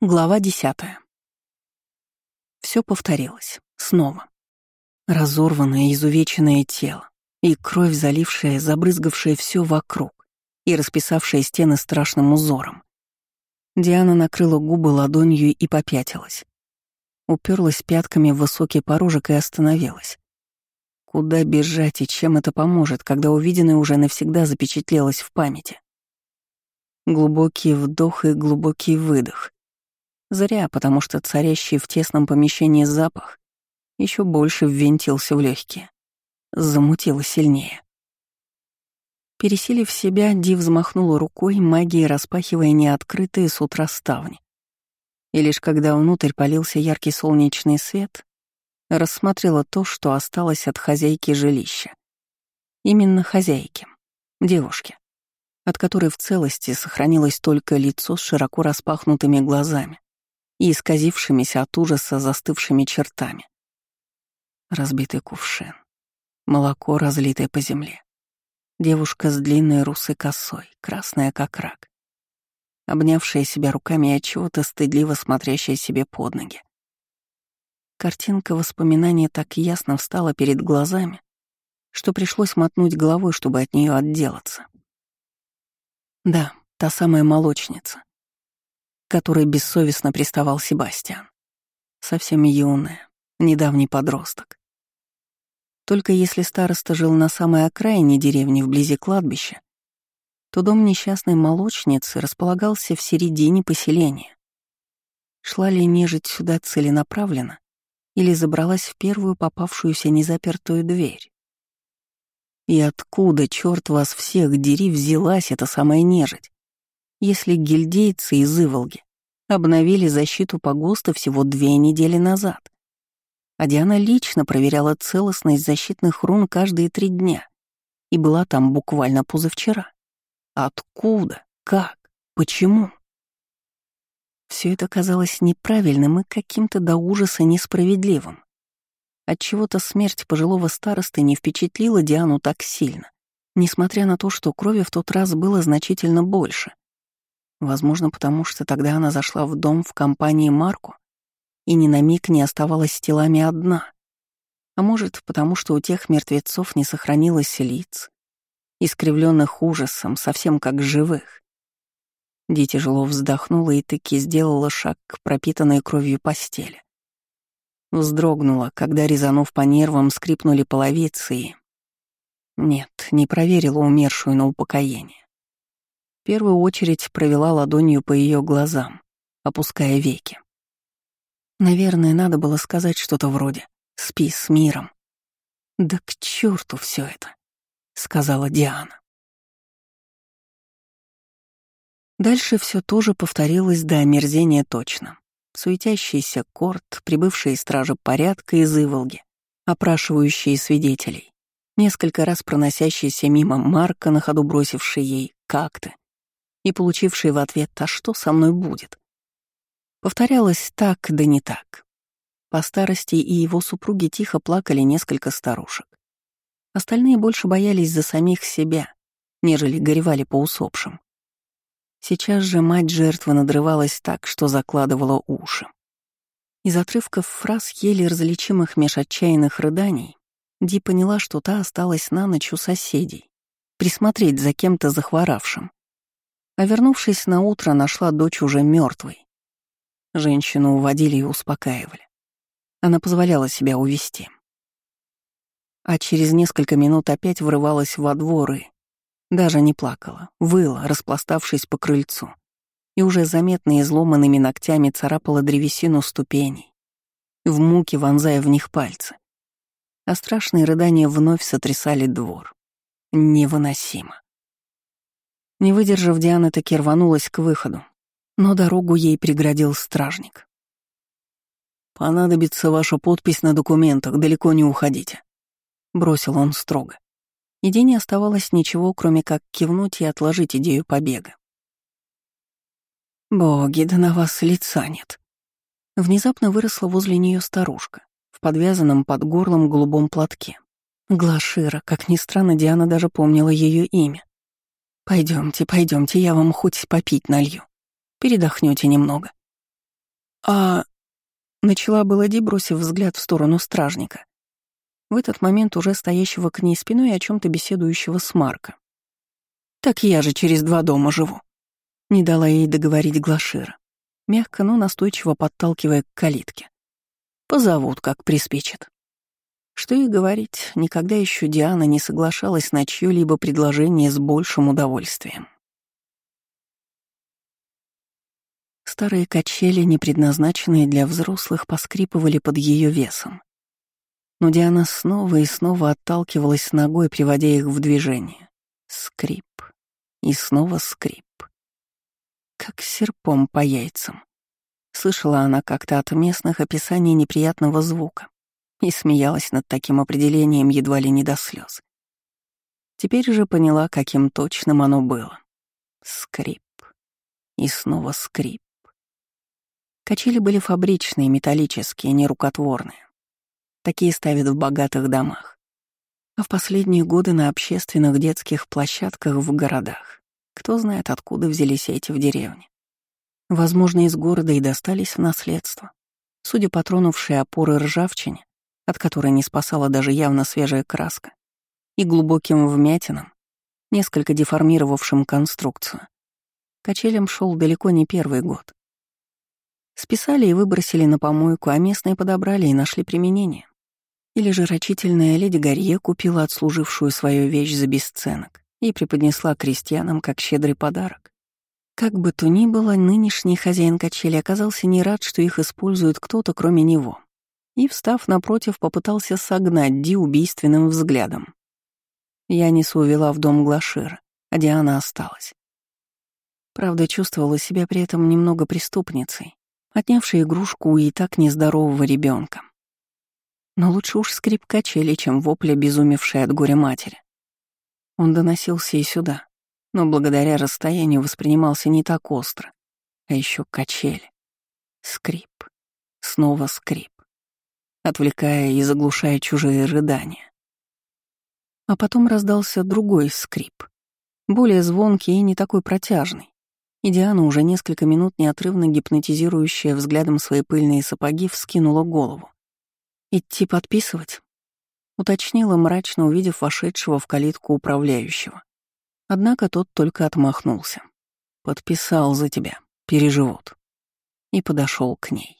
Глава десятая. Все повторилось. Снова. Разорванное, изувеченное тело. И кровь, залившая, забрызгавшая все вокруг. И расписавшая стены страшным узором. Диана накрыла губы ладонью и попятилась. Уперлась пятками в высокий порожек и остановилась. Куда бежать и чем это поможет, когда увиденное уже навсегда запечатлелось в памяти? Глубокий вдох и глубокий выдох — Зря, потому что царящий в тесном помещении запах еще больше ввинтился в легкие. Замутило сильнее. Пересилив себя, Ди взмахнула рукой, магией распахивая неоткрытые с утра ставни. И лишь когда внутрь полился яркий солнечный свет, рассмотрела то, что осталось от хозяйки жилища. Именно хозяйки, девушки, от которой в целости сохранилось только лицо с широко распахнутыми глазами, и исказившимися от ужаса застывшими чертами. Разбитый кувшин. Молоко, разлитое по земле. Девушка с длинной русой косой, красная как рак. Обнявшая себя руками и от чего-то стыдливо смотрящая себе под ноги. Картинка воспоминания так ясно встала перед глазами, что пришлось мотнуть головой, чтобы от нее отделаться. Да, та самая молочница, которой бессовестно приставал Себастьян. Совсем юная, недавний подросток. Только если староста жил на самой окраине деревни вблизи кладбища, то дом несчастной молочницы располагался в середине поселения. Шла ли нежить сюда целенаправленно или забралась в первую попавшуюся незапертую дверь? И откуда, черт вас всех дери, взялась эта самая нежить? Если гильдейцы из Иволги обновили защиту погоста всего две недели назад. А Диана лично проверяла целостность защитных рун каждые три дня и была там буквально позавчера. Откуда? Как? Почему? Все это казалось неправильным и каким-то до ужаса несправедливым. Отчего-то смерть пожилого старосты не впечатлила Диану так сильно, несмотря на то, что крови в тот раз было значительно больше. Возможно, потому что тогда она зашла в дом в компании Марку и ни на миг не оставалась с телами одна. А может, потому что у тех мертвецов не сохранилось лиц, искривленных ужасом, совсем как живых. Ди тяжело вздохнула и таки сделала шаг к пропитанной кровью постели. Вздрогнула, когда, резанув по нервам, скрипнули половицы и... Нет, не проверила умершую на упокоение первую очередь провела ладонью по ее глазам, опуская веки. Наверное, надо было сказать что-то вроде «Спи с миром». «Да к черту все это», — сказала Диана. Дальше все тоже повторилось до омерзения точно. Суетящийся корт, прибывшие стражи порядка из Иволги, опрашивающие свидетелей, несколько раз проносящийся мимо Марка, на ходу бросивший ей «как ты», и получивший в ответ «А что со мной будет?». Повторялось так да не так. По старости и его супруги тихо плакали несколько старушек. Остальные больше боялись за самих себя, нежели горевали по усопшим. Сейчас же мать жертвы надрывалась так, что закладывала уши. Из отрывков фраз, еле различимых меж отчаянных рыданий, Ди поняла, что та осталась на ночь у соседей, присмотреть за кем-то захворавшим. А вернувшись на утро, нашла дочь уже мертвой. Женщину уводили и успокаивали. Она позволяла себя увести. А через несколько минут опять врывалась во двор и даже не плакала, выла, распластавшись по крыльцу, и уже заметно изломанными ногтями царапала древесину ступеней, в муке вонзая в них пальцы. А страшные рыдания вновь сотрясали двор. Невыносимо. Не выдержав, Диана таки рванулась к выходу, но дорогу ей преградил стражник. «Понадобится ваша подпись на документах, далеко не уходите», — бросил он строго. И не оставалось ничего, кроме как кивнуть и отложить идею побега. «Боги, да на вас лица нет!» Внезапно выросла возле нее старушка в подвязанном под горлом голубом платке. Глашира, как ни странно, Диана даже помнила ее имя. Пойдемте, пойдемте, я вам хоть попить налью. Передохнете немного. «А...» — начала была Ди, бросив взгляд в сторону стражника. В этот момент уже стоящего к ней спиной о чем то беседующего с Марка. «Так я же через два дома живу», — не дала ей договорить Глашира, мягко, но настойчиво подталкивая к калитке. «Позовут, как приспичит». Что и говорить, никогда еще Диана не соглашалась на чье-либо предложение с большим удовольствием. Старые качели, не предназначенные для взрослых, поскрипывали под ее весом. Но Диана снова и снова отталкивалась ногой, приводя их в движение. Скрип. И снова скрип. Как серпом по яйцам. Слышала она как-то от местных описаний неприятного звука и смеялась над таким определением едва ли не до слез. Теперь же поняла, каким точным оно было. Скрип. И снова скрип. Качели были фабричные, металлические, нерукотворные. Такие ставят в богатых домах. А в последние годы на общественных детских площадках в городах. Кто знает, откуда взялись эти в деревне. Возможно, из города и достались в наследство. Судя по тронувшей опоры ржавчине, от которой не спасала даже явно свежая краска, и глубоким вмятинам, несколько деформировавшим конструкцию. Качелям шел далеко не первый год. Списали и выбросили на помойку, а местные подобрали и нашли применение. Или же рачительная леди Гарье купила отслужившую свою вещь за бесценок и преподнесла крестьянам как щедрый подарок. Как бы то ни было, нынешний хозяин качели оказался не рад, что их использует кто-то, кроме него и, встав напротив, попытался согнать Ди убийственным взглядом. Янису увела в дом Глашира, а Диана осталась. Правда, чувствовала себя при этом немного преступницей, отнявшей игрушку у и так нездорового ребенка. Но лучше уж скрип качели, чем вопля, безумевшей от горя матери. Он доносился и сюда, но благодаря расстоянию воспринимался не так остро, а еще качели. Скрип. Снова скрип отвлекая и заглушая чужие рыдания. А потом раздался другой скрип, более звонкий и не такой протяжный. И Диана, уже несколько минут неотрывно гипнотизирующая взглядом свои пыльные сапоги, вскинула голову. «Идти подписывать?» — уточнила, мрачно увидев вошедшего в калитку управляющего. Однако тот только отмахнулся. «Подписал за тебя. Переживут». И подошел к ней.